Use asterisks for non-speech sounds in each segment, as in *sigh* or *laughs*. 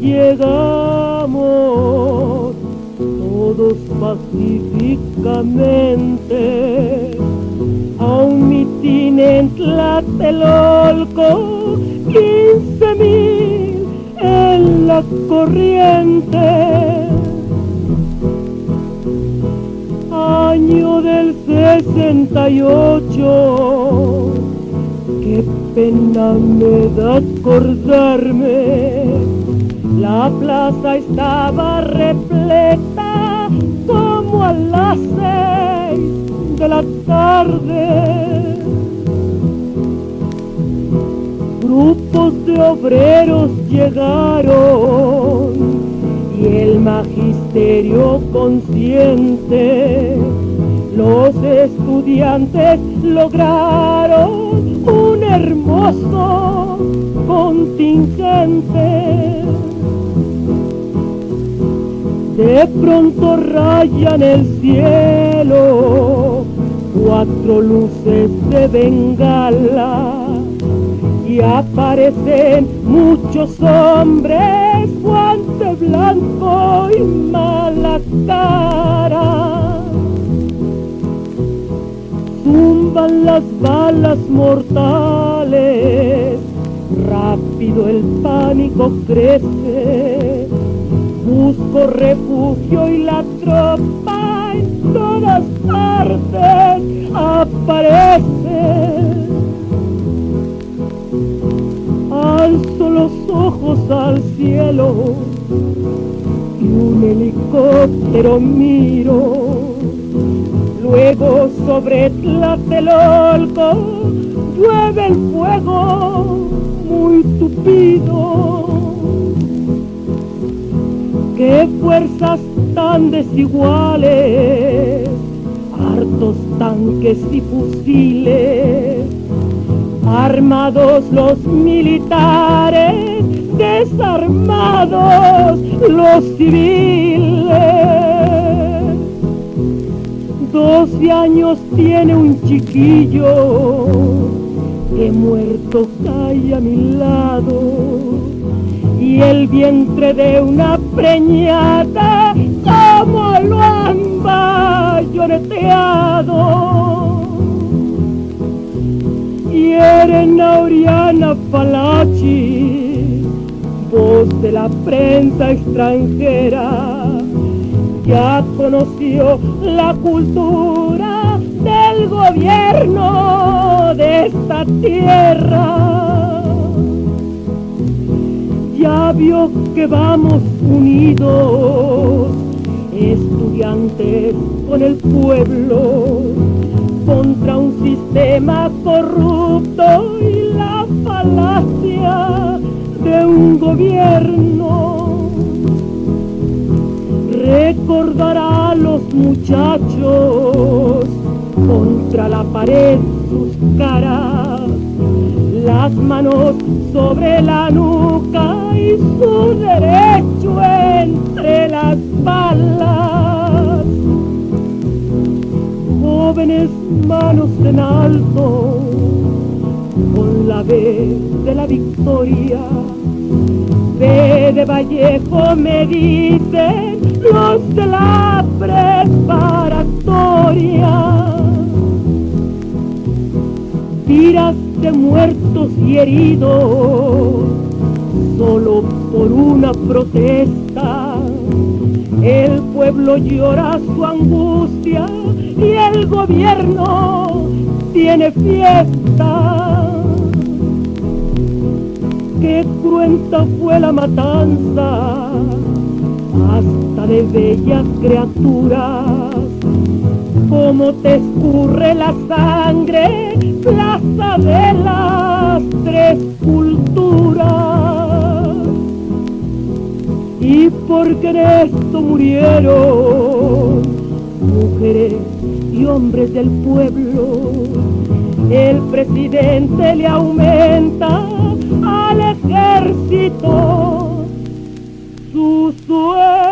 Llegamos todos pacíficamente a un mitin en Tlatelolco, quince mil en la corriente. Año del 68, qué pena me da acordarme la plaza estaba repleta como a las seis de la tarde. Grupos de obreros llegaron y el magisterio consciente, los estudiantes lograron un hermoso contingente de pronto rayan el cielo cuatro luces de bengala y aparecen muchos hombres, guante blanco y mala cara. Zumban las balas mortales, rápido el pánico crece busco refugio y la tropa en todas partes aparece. Alzo los ojos al cielo y un helicóptero miro. Luego sobre Tlatelolco llueve el fuego muy tupido qué fuerzas tan desiguales, hartos tanques y fusiles, armados los militares, desarmados los civiles. Doce años tiene un chiquillo que muerto cae a mi lado el vientre de una preñada como lo han bayoneteado. Y Erena Oriana Palachi, voz de la prensa extranjera, ya conoció la cultura del gobierno de esta tierra ya vio que vamos unidos, estudiantes con el pueblo, contra un sistema corrupto y la falacia de un gobierno. Recordará a los muchachos contra la pared sus caras las manos sobre la nuca y su derecho entre las balas. Jóvenes manos en alto con la vez de la victoria. Ve de Vallejo me dicen los de la preparatoria. Tiras de muertos y heridos solo por una protesta. El pueblo llora su angustia y el gobierno tiene fiesta. Qué cruenta fue la matanza, hasta de bellas criaturas. Como te escurre la sangre, plaza de las tres culturas. Y porque en esto murieron mujeres y hombres del pueblo, el presidente le aumenta al ejército su sueldo.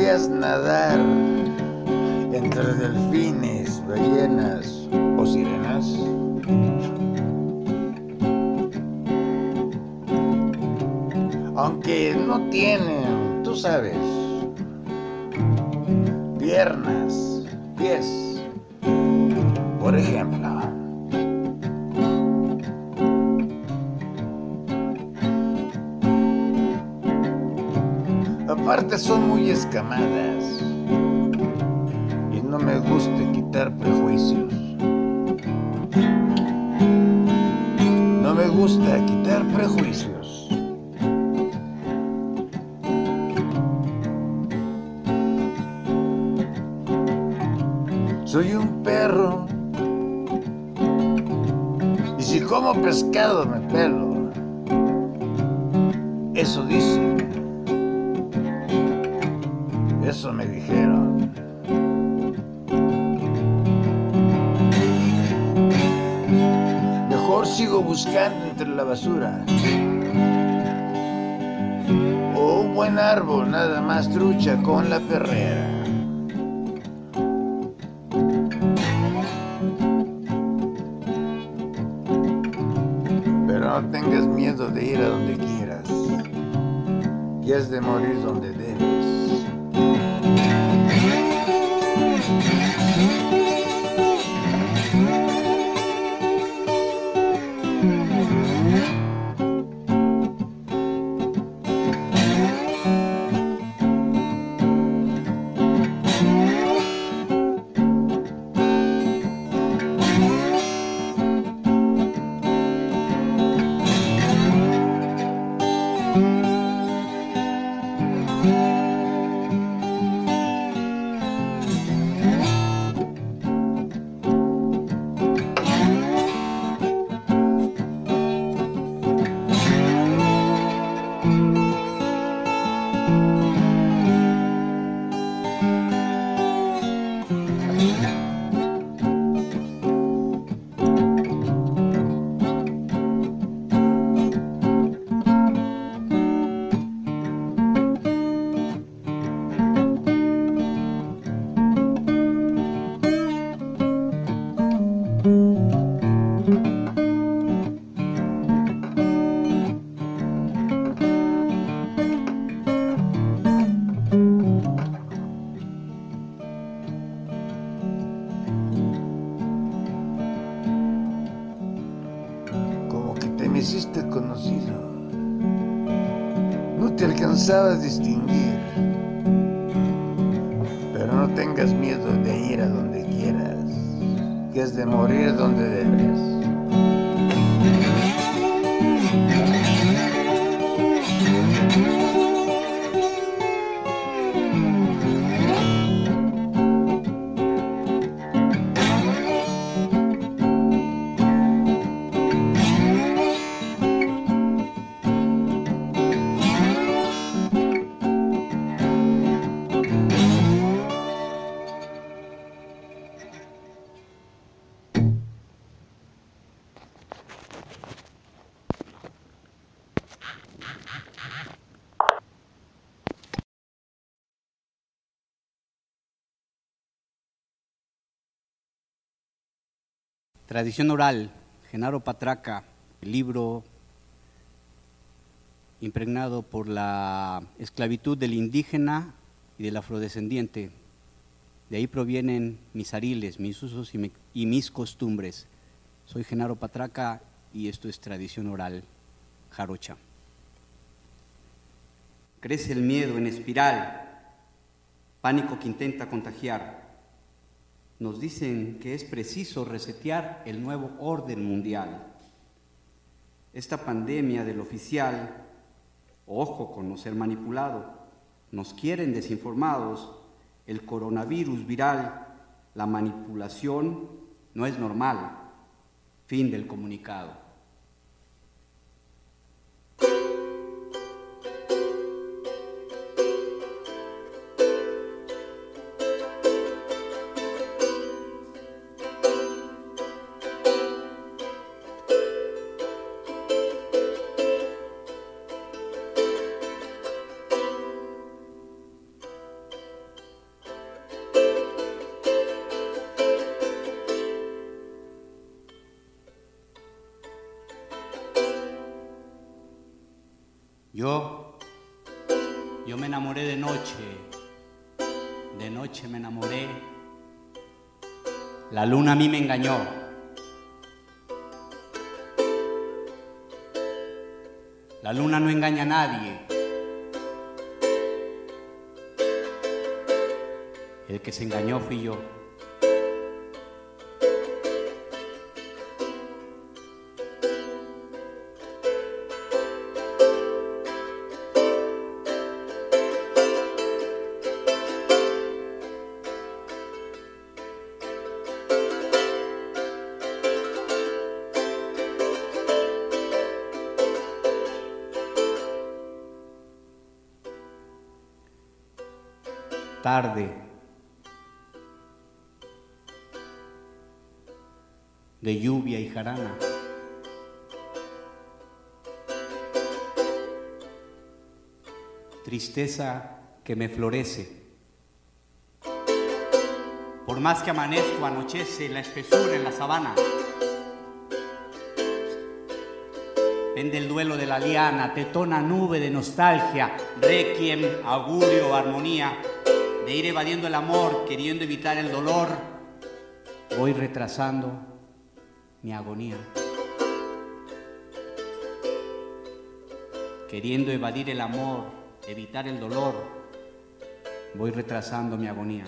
sabías nadar. pescado me pelo. Eso dice. Eso me dijeron. Mejor sigo buscando entre la basura. O un buen árbol, nada más trucha con la perrera. memories on the elas Tradición oral, Genaro Patraca, libro impregnado por la esclavitud del indígena y del afrodescendiente. De ahí provienen mis ariles, mis usos y, y mis costumbres. Soy Genaro Patraca y esto es tradición oral, jarocha. Crece el miedo en espiral, pánico que intenta contagiar nos dicen que es preciso resetear el nuevo orden mundial. Esta pandemia del oficial, ojo con no ser manipulado, nos quieren desinformados, el coronavirus viral, la manipulación no es normal. Fin del comunicado. La luna no engaña a nadie. El que se engañó fui yo. De lluvia y jarana. Tristeza que me florece. Por más que amanezco, anochece la espesura en la sabana. Vende el duelo de la liana, tetona nube de nostalgia, requiem, augurio, armonía de ir evadiendo el amor, queriendo evitar el dolor, voy retrasando mi agonía. Queriendo evadir el amor, evitar el dolor, voy retrasando mi agonía.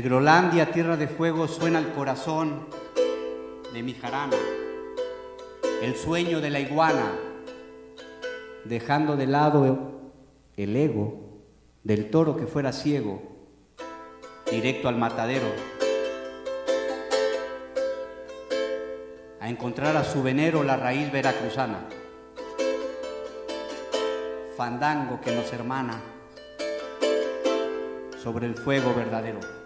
De Grolandia, tierra de fuego, suena el corazón de mi jarana, el sueño de la iguana, dejando de lado el ego del toro que fuera ciego, directo al matadero, a encontrar a su venero la raíz veracruzana, fandango que nos hermana sobre el fuego verdadero.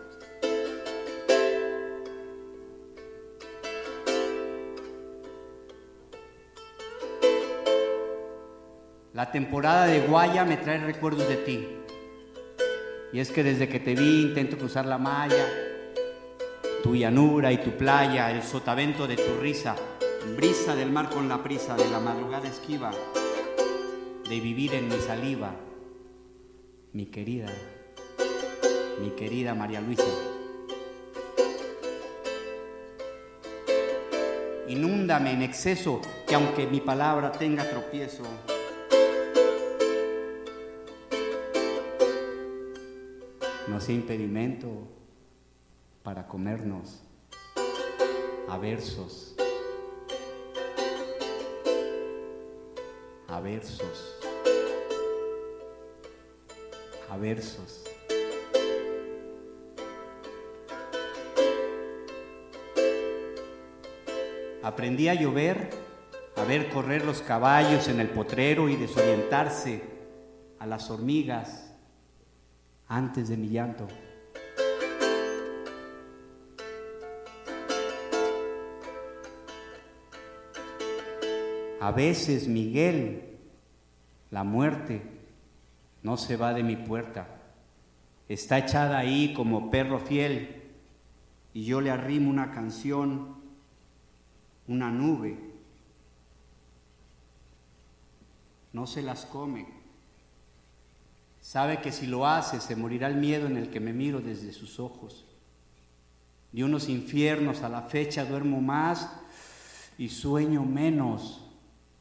La temporada de Guaya me trae recuerdos de ti. Y es que desde que te vi intento cruzar la malla, tu llanura y tu playa, el sotavento de tu risa, brisa del mar con la prisa de la madrugada esquiva, de vivir en mi saliva, mi querida, mi querida María Luisa. inúndame en exceso, que aunque mi palabra tenga tropiezo, no sea impedimento para comernos a versos, a versos, a versos. Aprendí a llover, a ver correr los caballos en el potrero y desorientarse a las hormigas antes de mi llanto. A veces, Miguel, la muerte no se va de mi puerta. Está echada ahí como perro fiel y yo le arrimo una canción, una nube. No se las come. Sabe que si lo hace se morirá el miedo en el que me miro desde sus ojos. De unos infiernos a la fecha duermo más y sueño menos.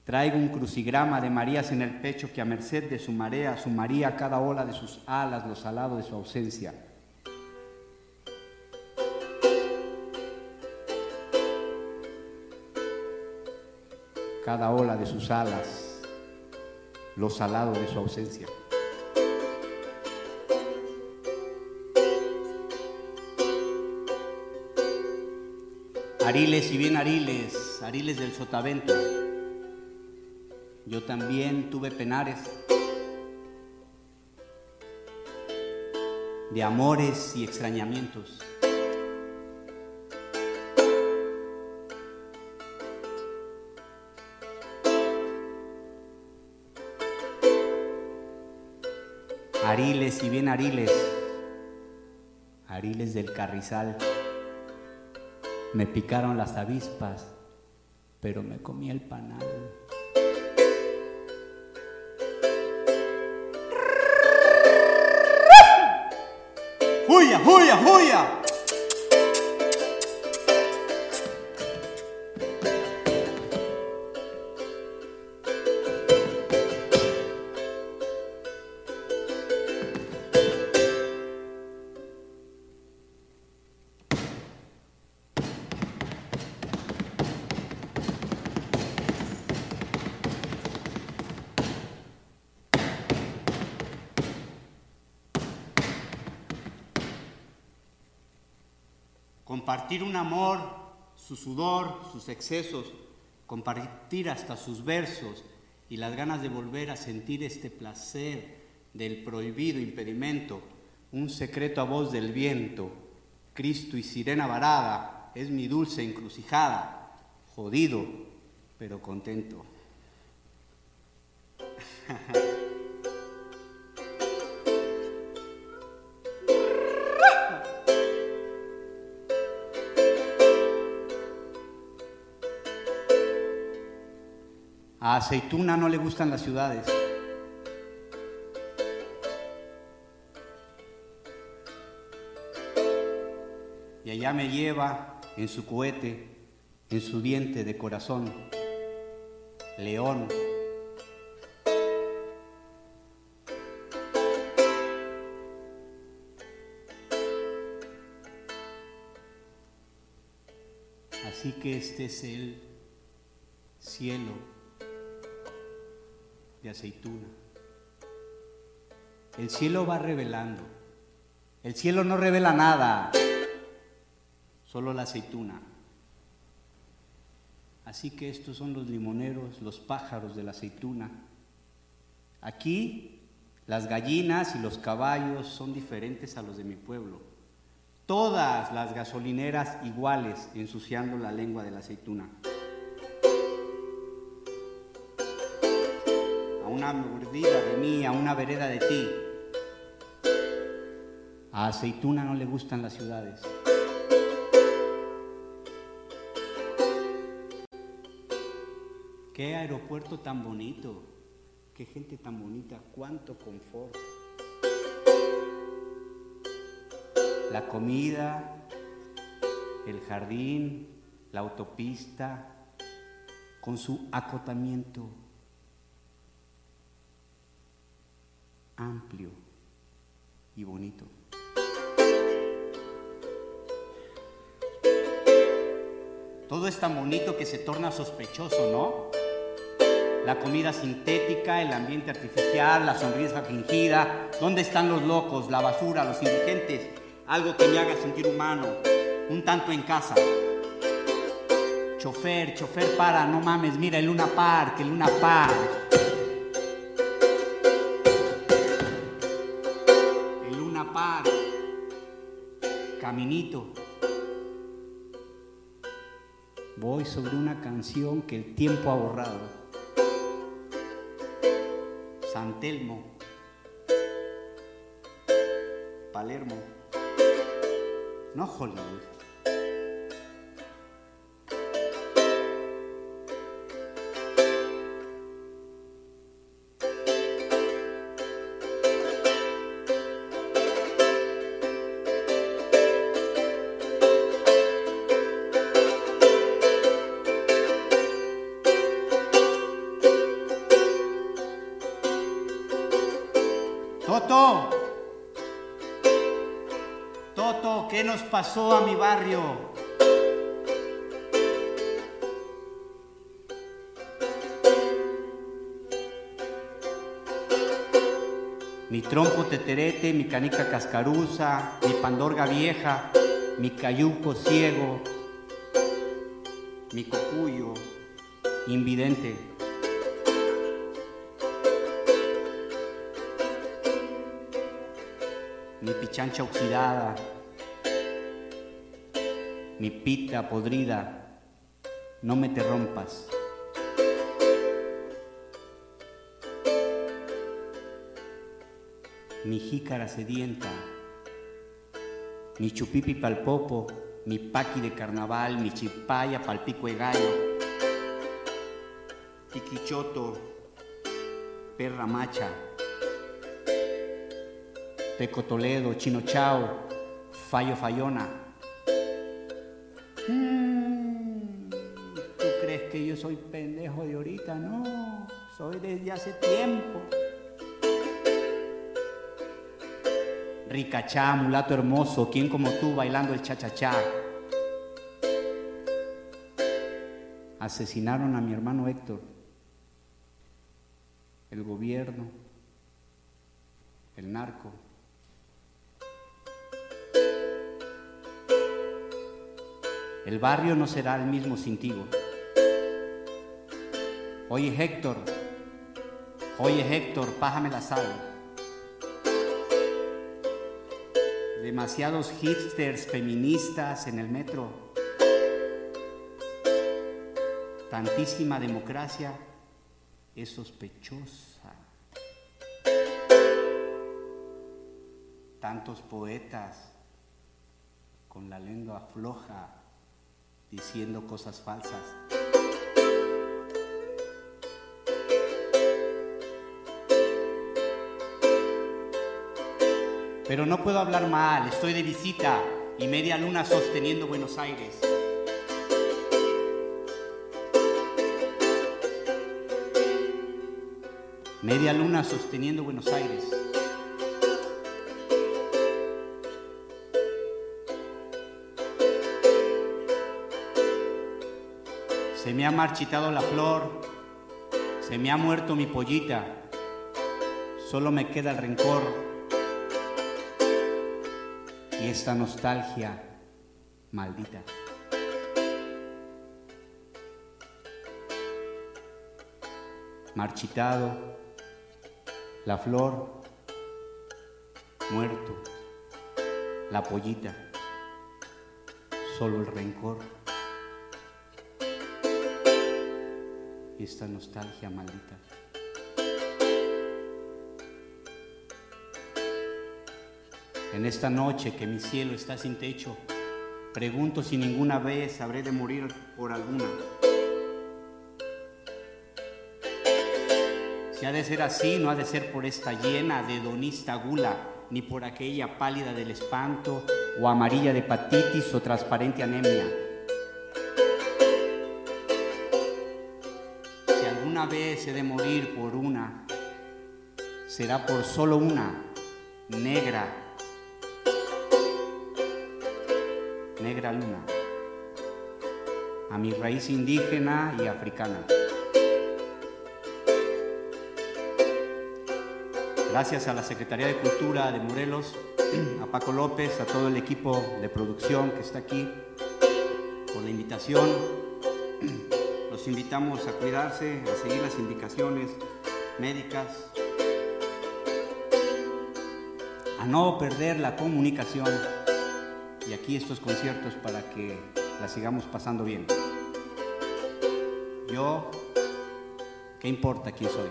Traigo un crucigrama de Marías en el pecho que a merced de su marea sumaría cada ola de sus alas lo salado de su ausencia. Cada ola de sus alas lo salado de su ausencia. Ariles y bien Ariles, Ariles del Sotavento. Yo también tuve penares de amores y extrañamientos. Ariles y bien Ariles, Ariles del Carrizal. Me picaron las avispas, pero me comí el panal. ¡Huya, huya, huya! Un amor, su sudor, sus excesos, compartir hasta sus versos y las ganas de volver a sentir este placer del prohibido impedimento, un secreto a voz del viento, Cristo y sirena varada, es mi dulce encrucijada, jodido, pero contento. *laughs* A Aceituna no le gustan las ciudades. Y allá me lleva en su cohete, en su diente de corazón, león. Así que este es el cielo de aceituna. El cielo va revelando. El cielo no revela nada, solo la aceituna. Así que estos son los limoneros, los pájaros de la aceituna. Aquí las gallinas y los caballos son diferentes a los de mi pueblo. Todas las gasolineras iguales ensuciando la lengua de la aceituna. Una mordida de mí, a una vereda de ti. A Aceituna no le gustan las ciudades. Qué aeropuerto tan bonito, qué gente tan bonita, cuánto confort. La comida, el jardín, la autopista con su acotamiento amplio y bonito. Todo es tan bonito que se torna sospechoso, ¿no? La comida sintética, el ambiente artificial, la sonrisa fingida. ¿Dónde están los locos, la basura, los indigentes? Algo que me haga sentir humano, un tanto en casa. Chofer, chofer, para, no mames, mira el Luna Park, el Luna Park. Voy sobre una canción que el tiempo ha borrado. San Telmo. Palermo. No Hollywood. Pasó a mi barrio? Mi trompo teterete, mi canica cascaruza, mi pandorga vieja, mi cayuco ciego, mi cocuyo invidente. mi pichancha oxidada, mi pita podrida, no me te rompas. Mi jícara sedienta, mi chupipi palpopo, mi paqui de carnaval, mi chipaya palpico de gallo, tiquichoto, perra macha. Peco Toledo, Chino Chao, Fallo Fallona. Soy pendejo de ahorita? No, soy desde hace tiempo. Ricachá, mulato hermoso, ¿quién como tú bailando el cha-cha-cha? Asesinaron a mi hermano Héctor. El gobierno, el narco. El barrio no será el mismo sin ti. Oye Héctor, oye Héctor, pájame la sal. Demasiados hipsters feministas en el metro. Tantísima democracia es sospechosa. Tantos poetas con la lengua floja diciendo cosas falsas. Pero no puedo hablar mal, estoy de visita y media luna sosteniendo Buenos Aires. Media luna sosteniendo Buenos Aires. Se me ha marchitado la flor, se me ha muerto mi pollita, solo me queda el rencor y esta nostalgia maldita. Marchitado, la flor, muerto, la pollita, solo el rencor. esta nostalgia maldita. En esta noche que mi cielo está sin techo, pregunto si ninguna vez habré de morir por alguna. Si ha de ser así, no ha de ser por esta llena de donista gula, ni por aquella pálida del espanto, o amarilla de hepatitis o transparente anemia. Si alguna vez he de morir por una, será por solo una, negra negra luna, a mi raíz indígena y africana. Gracias a la Secretaría de Cultura de Morelos, a Paco López, a todo el equipo de producción que está aquí, por la invitación. Los invitamos a cuidarse, a seguir las indicaciones médicas, a no perder la comunicación y aquí estos conciertos para que la sigamos pasando bien. Yo, ¿qué importa quién soy?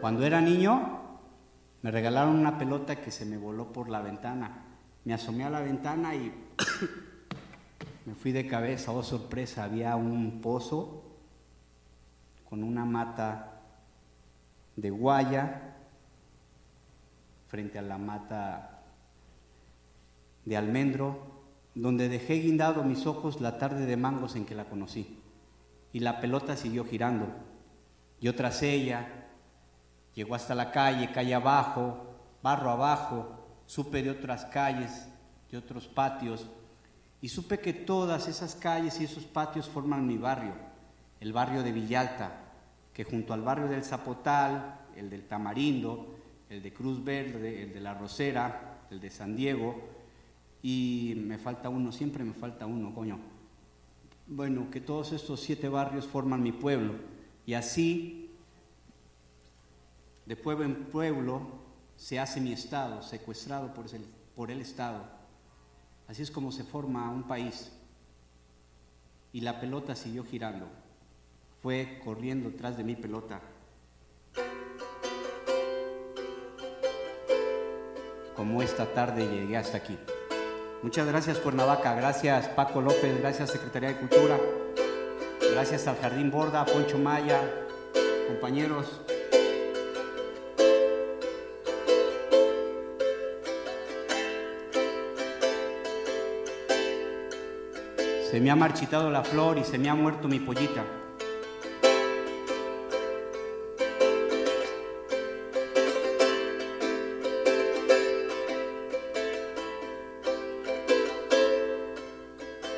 Cuando era niño, me regalaron una pelota que se me voló por la ventana. Me asomé a la ventana y *coughs* me fui de cabeza. Oh, sorpresa, había un pozo con una mata de guaya frente a la mata de almendro, donde dejé guindado mis ojos la tarde de mangos en que la conocí. Y la pelota siguió girando. Yo tras ella, Llegó hasta la calle, calle abajo, barro abajo, supe de otras calles, de otros patios, y supe que todas esas calles y esos patios forman mi barrio, el barrio de Villalta, que junto al barrio del Zapotal, el del Tamarindo, el de Cruz Verde, el de La Rosera, el de San Diego, y me falta uno, siempre me falta uno, coño. Bueno, que todos estos siete barrios forman mi pueblo, y así de pueblo en pueblo se hace mi Estado, secuestrado por el, por el Estado. Así es como se forma un país. Y la pelota siguió girando. Fue corriendo tras de mi pelota. Como esta tarde llegué hasta aquí. Muchas gracias Cuernavaca, gracias Paco López, gracias Secretaría de Cultura, gracias al Jardín Borda, Poncho Maya, compañeros. Se me ha marchitado la flor y se me ha muerto mi pollita.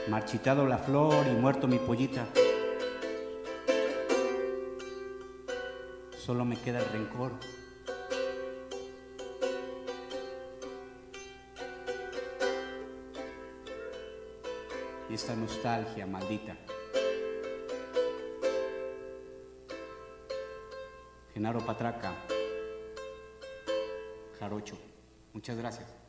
Marchitado la flor y muerto mi pollita. Solo me queda el rencor. Y esta nostalgia maldita. Genaro Patraca, Jarocho. Muchas gracias.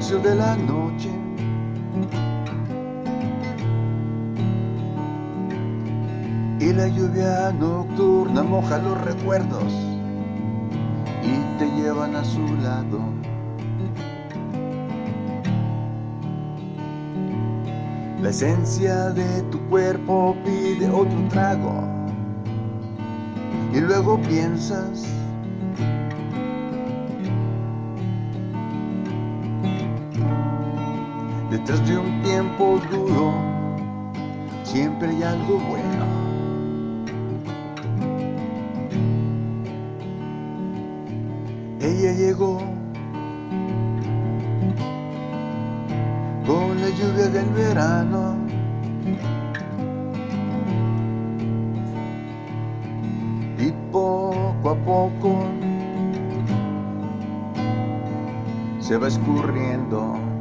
Silencio de la noche. y la lluvia nocturna moja los recuerdos y te llevan a su lado. La esencia de tu cuerpo pide otro trago y luego piensas Tras de un tiempo duro, siempre hay algo bueno. Ella llegó con la lluvia del verano. Y poco a poco se va escurriendo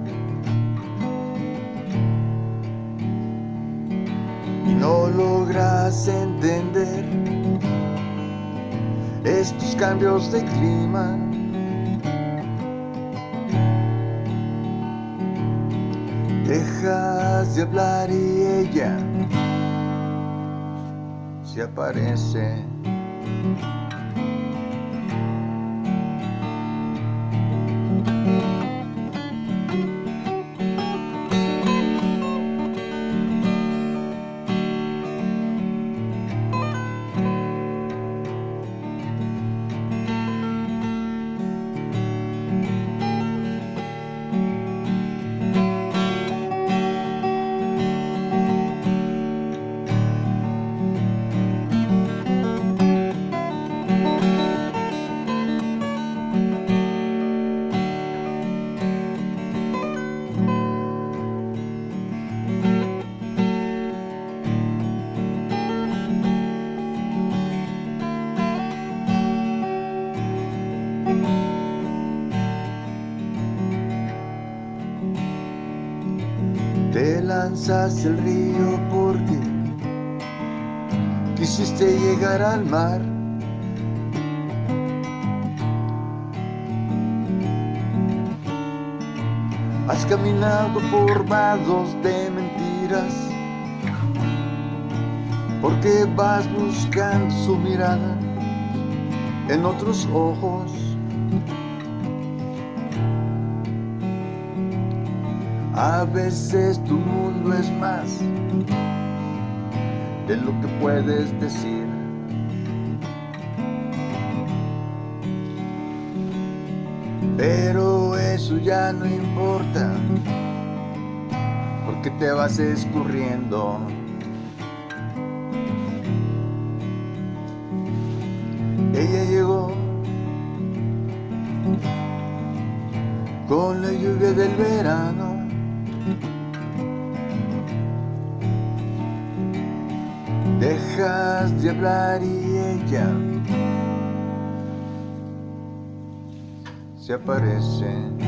no logras entender estos cambios de clima. Dejas de hablar y ella se aparece. Te lanzas el río porque quisiste llegar al mar. Has caminado por vados de mentiras porque vas buscando su mirada en otros ojos. A veces tu mundo es más de lo que puedes decir. Pero eso ya no importa, porque te vas escurriendo. Ella llegó con la lluvia del verano. De hablar y ella se aparece.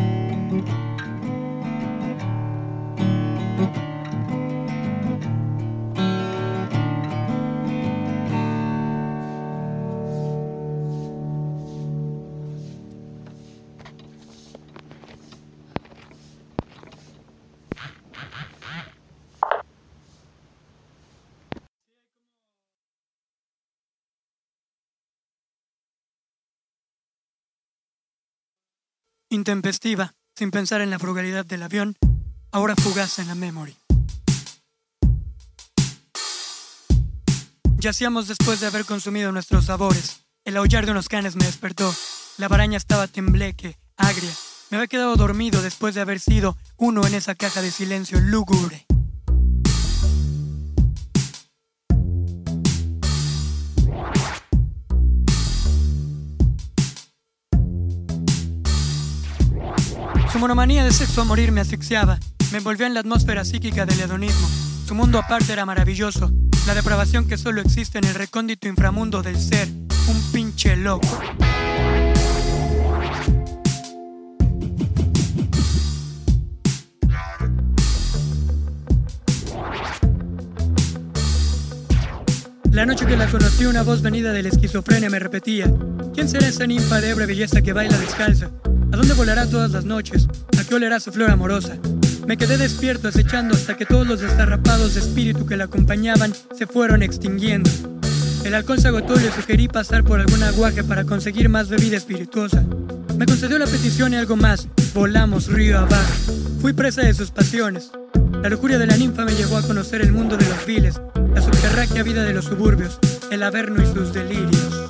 Intempestiva, sin pensar en la frugalidad del avión, ahora fugaz en la memory. Yacíamos después de haber consumido nuestros sabores. El aullar de unos canes me despertó. La baraña estaba tembleque, agria. Me había quedado dormido después de haber sido uno en esa caja de silencio lúgubre. Su monomanía de sexo a morir me asfixiaba, me envolvió en la atmósfera psíquica del hedonismo. Su mundo aparte era maravilloso, la depravación que solo existe en el recóndito inframundo del ser, un pinche loco. La noche que la conocí, una voz venida de la esquizofrenia me repetía: ¿Quién será esa ninfa de ebria belleza que baila descalza? ¿A dónde volará todas las noches? ¿A qué olerá su flor amorosa? Me quedé despierto acechando hasta que todos los destarrapados de espíritu que la acompañaban se fueron extinguiendo. El alcohol se agotó y sugerí pasar por algún aguaje para conseguir más bebida espirituosa. Me concedió la petición y algo más. Volamos río abajo. Fui presa de sus pasiones. La lujuria de la ninfa me llevó a conocer el mundo de los viles, la subterránea vida de los suburbios, el averno y sus delirios.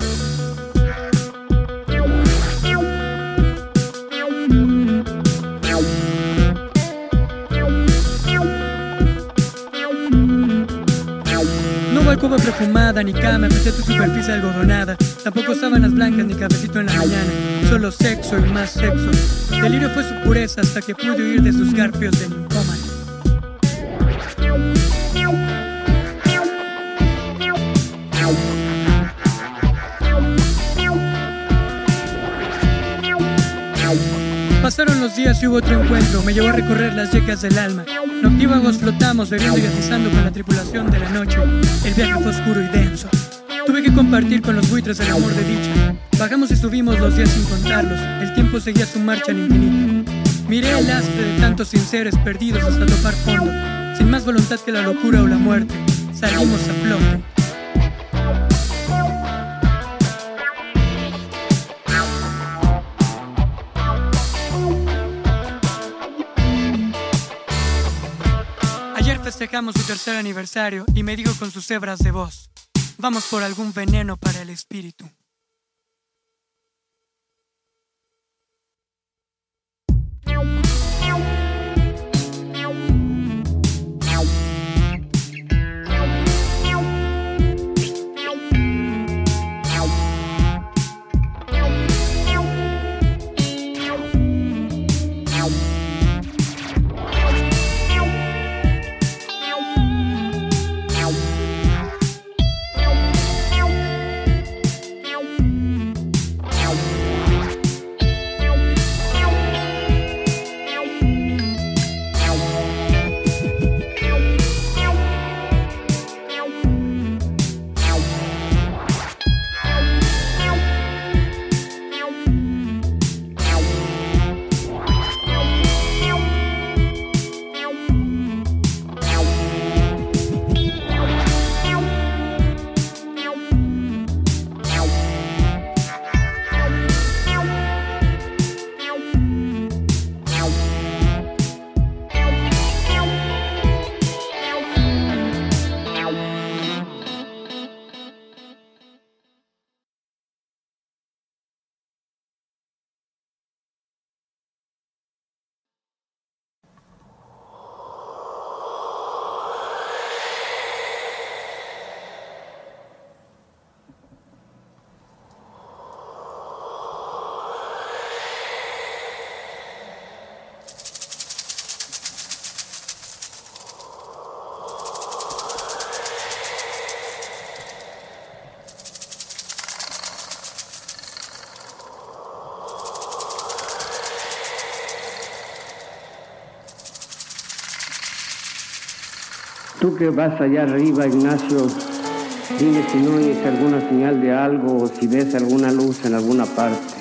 alcoba perfumada, ni cama, tu superficie algodonada. Tampoco sábanas blancas ni cafecito en la mañana. Solo sexo y más sexo. Delirio fue su pureza hasta que pude huir de sus garfios de ninfómano. Pasaron los días y hubo otro encuentro, me llevó a recorrer las yecas del alma. Noctívagos flotamos, bebiendo y atizando con la tripulación de la noche. El viaje fue oscuro y denso. Tuve que compartir con los buitres el amor de dicha. Bajamos y subimos los días sin contarlos. El tiempo seguía su marcha al infinito. Miré el lastre de tantos sinceros perdidos hasta topar fondo. Sin más voluntad que la locura o la muerte, salimos a flote. Festejamos su tercer aniversario y me dijo con sus hebras de voz, vamos por algún veneno para el espíritu. Tú que vas allá arriba, Ignacio, dime si no oyes alguna señal de algo o si ves alguna luz en alguna parte.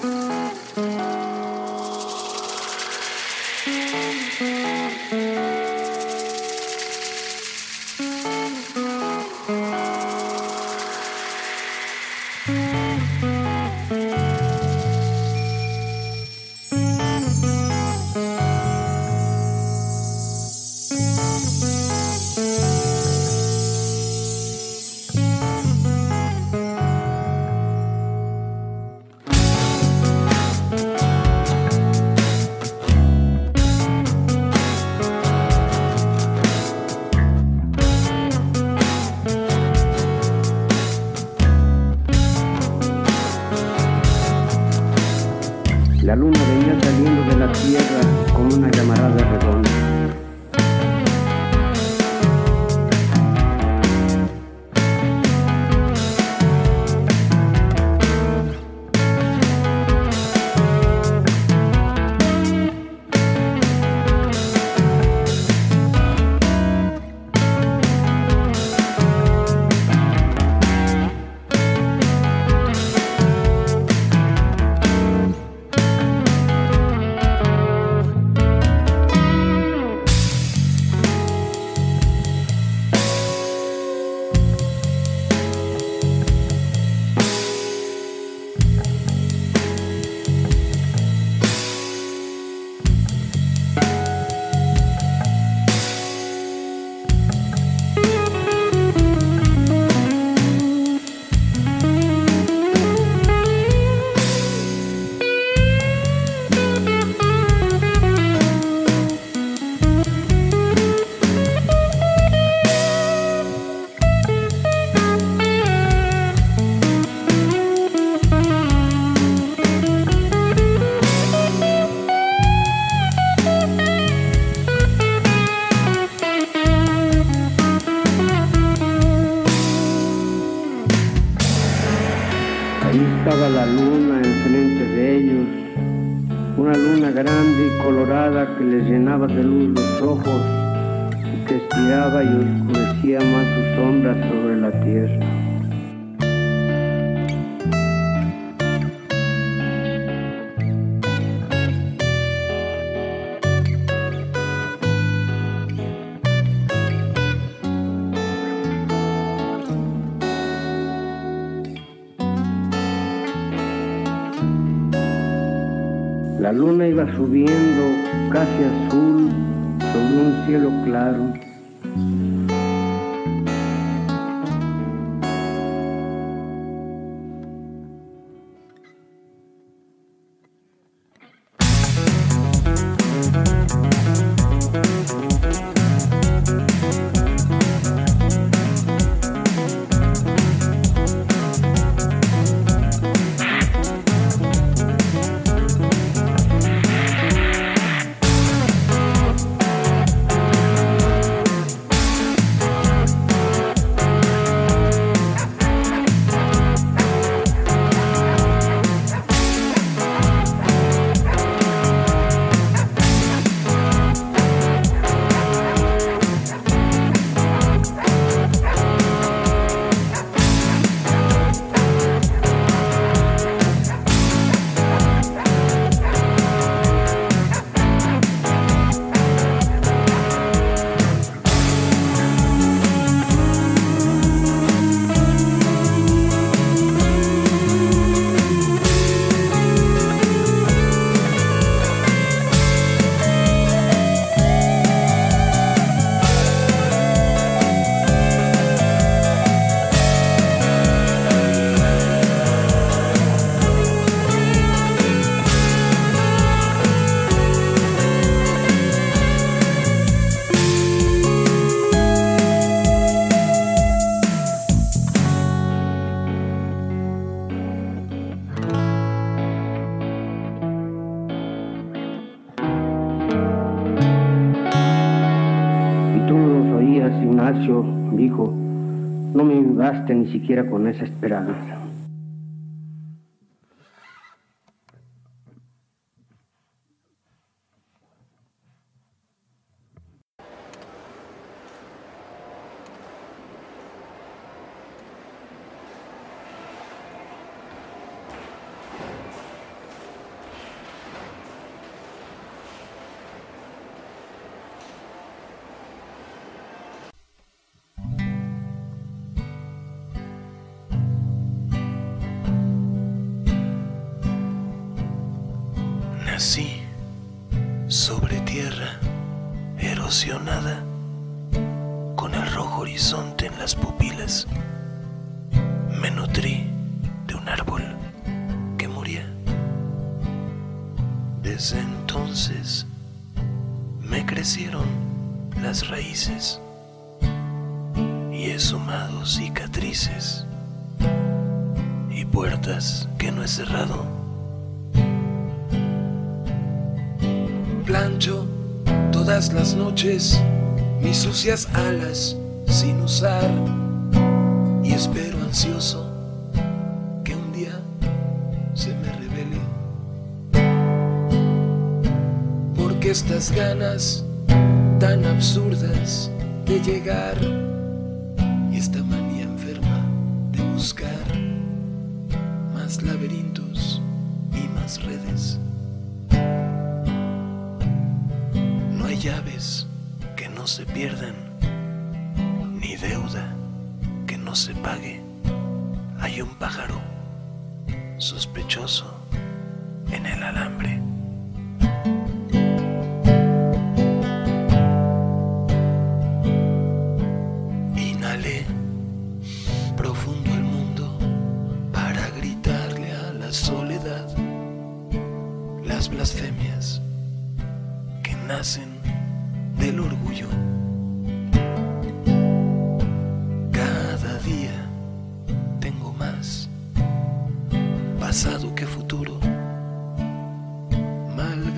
Subiendo casi azul sobre un cielo claro ni siquiera con esa esperanza. Nací sobre tierra erosionada, con el rojo horizonte en las pupilas. Me nutrí de un árbol que moría. Desde entonces me crecieron las raíces y he sumado cicatrices y puertas que no he cerrado mis sucias alas sin usar y espero ansioso que un día se me revele. Porque estas ganas tan absurdas de llegar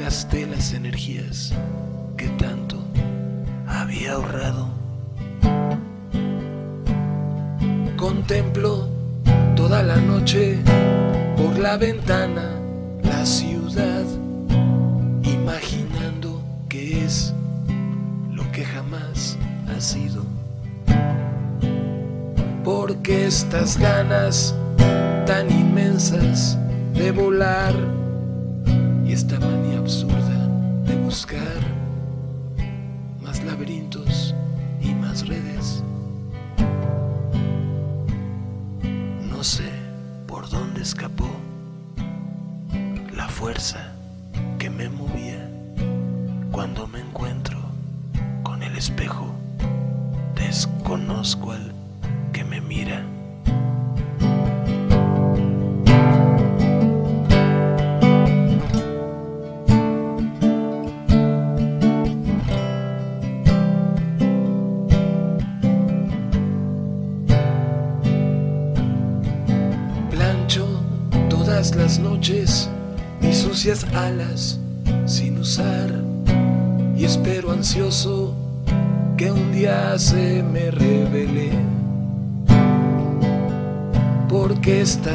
Malgasté las energías que tanto había ahorrado. Contemplo toda la noche por la ventana la ciudad, imaginando que es lo que jamás ha sido. Porque estas ganas tan inmensas de volar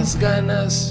Porque estas ganas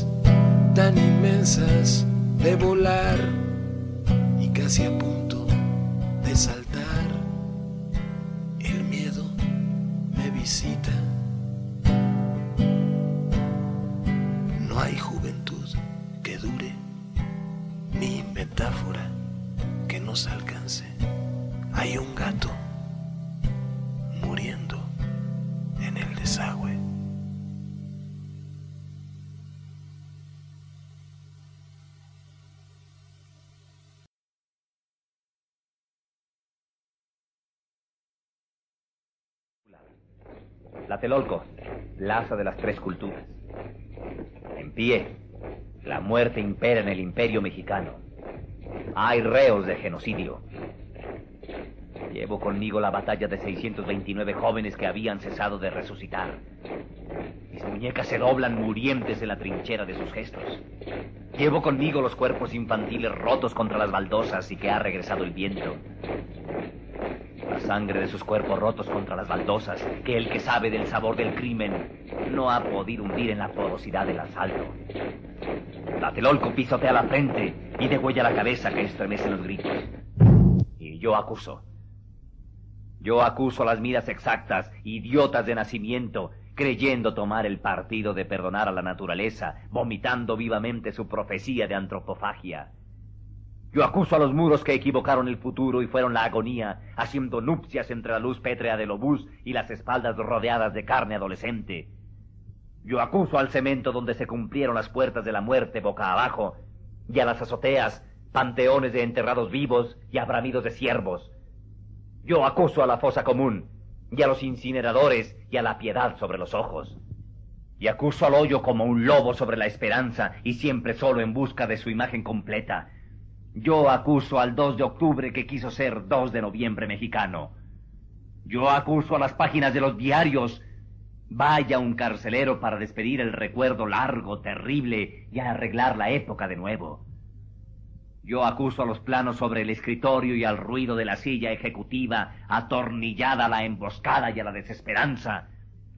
Tlatelolco, plaza de las tres culturas. En pie, la muerte impera en el imperio mexicano. Hay reos de genocidio. Llevo conmigo la batalla de 629 jóvenes que habían cesado de resucitar. Mis muñecas se doblan murientes en la trinchera de sus gestos. Llevo conmigo los cuerpos infantiles rotos contra las baldosas y que ha regresado el viento. Sangre de sus cuerpos rotos contra las baldosas, que el que sabe del sabor del crimen no ha podido hundir en la porosidad del asalto. Tlatelolco pisotea la frente y degüella la cabeza que estremece los gritos. Y yo acuso. Yo acuso a las miras exactas, idiotas de nacimiento, creyendo tomar el partido de perdonar a la naturaleza, vomitando vivamente su profecía de antropofagia. Yo acuso a los muros que equivocaron el futuro y fueron la agonía, haciendo nupcias entre la luz pétrea del obús y las espaldas rodeadas de carne adolescente. Yo acuso al cemento donde se cumplieron las puertas de la muerte boca abajo, y a las azoteas, panteones de enterrados vivos y abramidos de siervos. Yo acuso a la fosa común, y a los incineradores y a la piedad sobre los ojos. Y acuso al hoyo como un lobo sobre la esperanza y siempre solo en busca de su imagen completa. Yo acuso al 2 de octubre que quiso ser 2 de noviembre mexicano. Yo acuso a las páginas de los diarios. Vaya un carcelero para despedir el recuerdo largo, terrible y arreglar la época de nuevo. Yo acuso a los planos sobre el escritorio y al ruido de la silla ejecutiva, atornillada a la emboscada y a la desesperanza.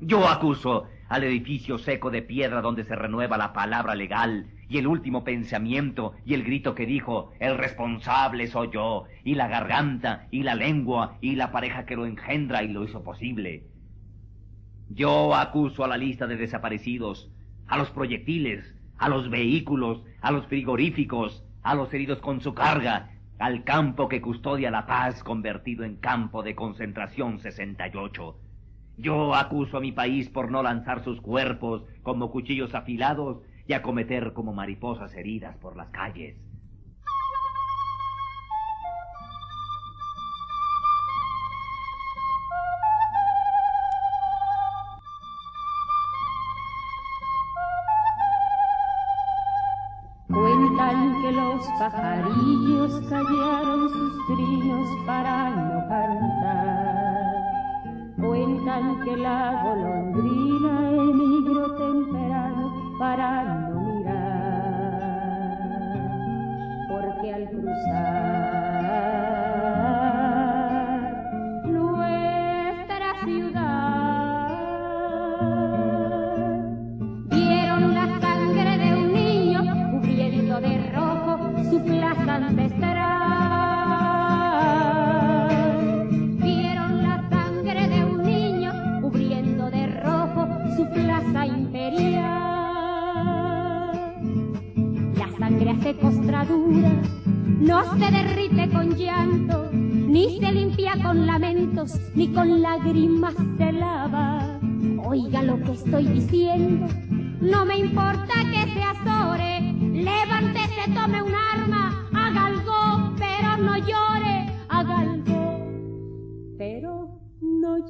Yo acuso al edificio seco de piedra donde se renueva la palabra legal y el último pensamiento y el grito que dijo, el responsable soy yo, y la garganta y la lengua y la pareja que lo engendra y lo hizo posible. Yo acuso a la lista de desaparecidos, a los proyectiles, a los vehículos, a los frigoríficos, a los heridos con su carga, al campo que custodia la paz convertido en campo de concentración 68. Yo acuso a mi país por no lanzar sus cuerpos como cuchillos afilados y acometer como mariposas heridas por las calles. Cuentan que los pajarillos callaron sus trinos para Cuentan que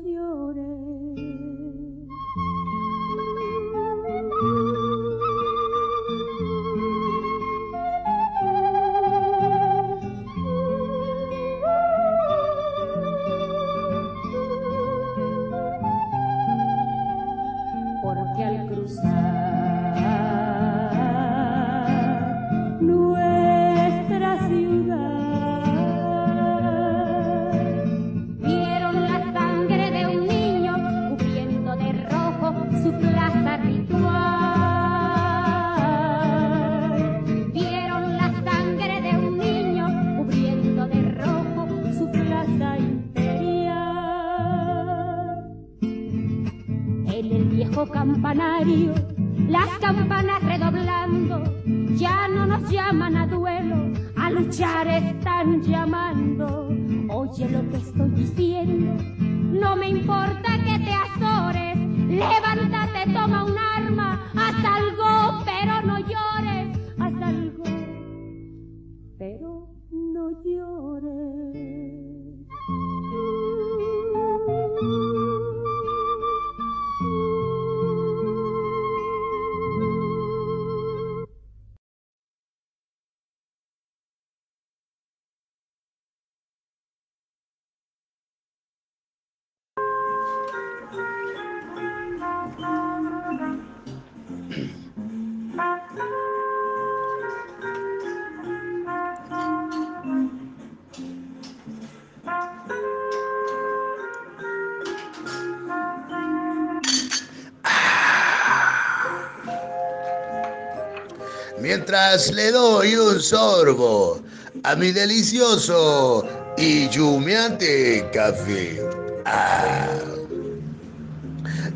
no Mientras le doy un sorbo a mi delicioso y humeante café. Ah.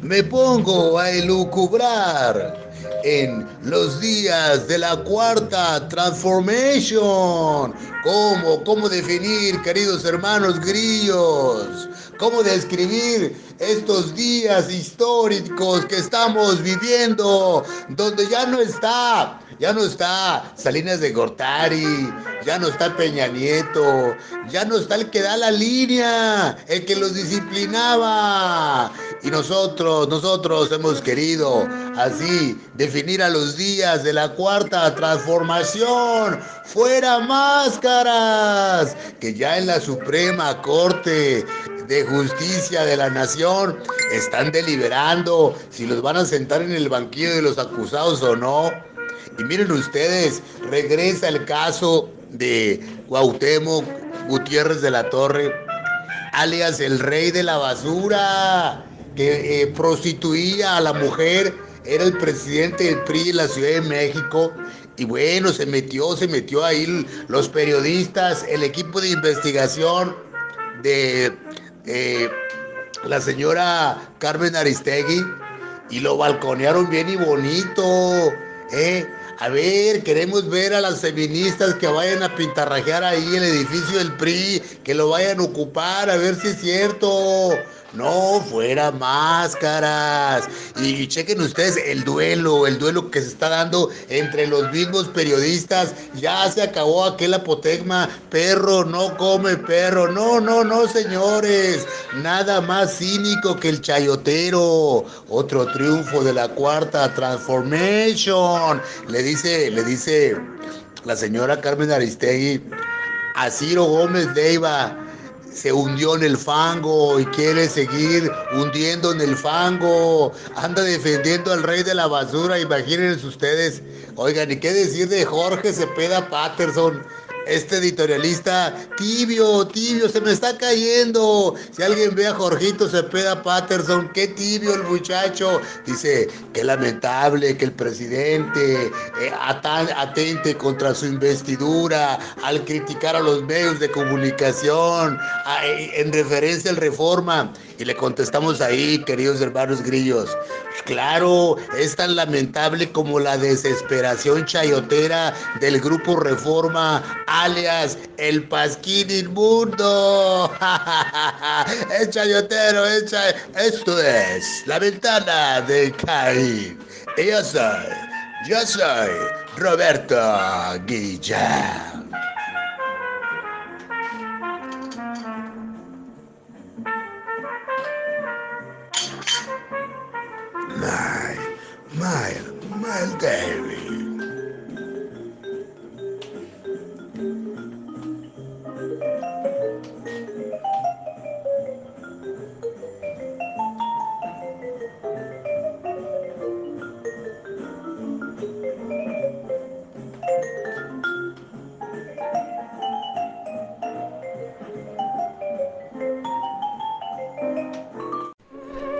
Me pongo a elucubrar en los días de la cuarta transformation. ¿Cómo, cómo definir, queridos hermanos grillos? ¿Cómo describir estos días históricos que estamos viviendo, donde ya no está, ya no está Salinas de Gortari, ya no está Peña Nieto, ya no está el que da la línea, el que los disciplinaba. Y nosotros, nosotros hemos querido así definir a los días de la cuarta transformación. Fuera máscaras, que ya en la Suprema Corte de Justicia de la Nación están deliberando si los van a sentar en el banquillo de los acusados o no. Y miren ustedes, regresa el caso de Cuauhtémoc Gutiérrez de la Torre, alias el rey de la basura, que eh, prostituía a la mujer, era el presidente del PRI en la Ciudad de México. Y bueno, se metió, se metió ahí los periodistas, el equipo de investigación de eh, la señora Carmen Aristegui y lo balconearon bien y bonito. ¿eh? A ver, queremos ver a las feministas que vayan a pintarrajear ahí el edificio del PRI, que lo vayan a ocupar, a ver si es cierto. No, fuera máscaras. Y chequen ustedes el duelo, el duelo que se está dando entre los mismos periodistas. Ya se acabó aquel apotegma, perro no come perro. No, no, no, señores. Nada más cínico que el chayotero. Otro triunfo de la cuarta transformation. Le dice, le dice la señora Carmen Aristegui a Ciro Gómez Leiva se hundió en el fango y quiere seguir hundiendo en el fango. Anda defendiendo al rey de la basura, imagínense ustedes. Oigan, ¿y qué decir de Jorge Cepeda Patterson? Este editorialista tibio, tibio, se me está cayendo. Si alguien ve a Jorgito Cepeda Patterson, qué tibio el muchacho. Dice, qué lamentable que el presidente eh, atente contra su investidura al criticar a los medios de comunicación en referencia al reforma. Y le contestamos ahí, queridos hermanos grillos, claro, es tan lamentable como la desesperación chayotera del grupo Reforma, alias el Pasquín Inmundo. *laughs* es chayotero, es Esto es la ventana de Caín. Y yo soy, yo soy Roberto Guillén. My, my, my Davy.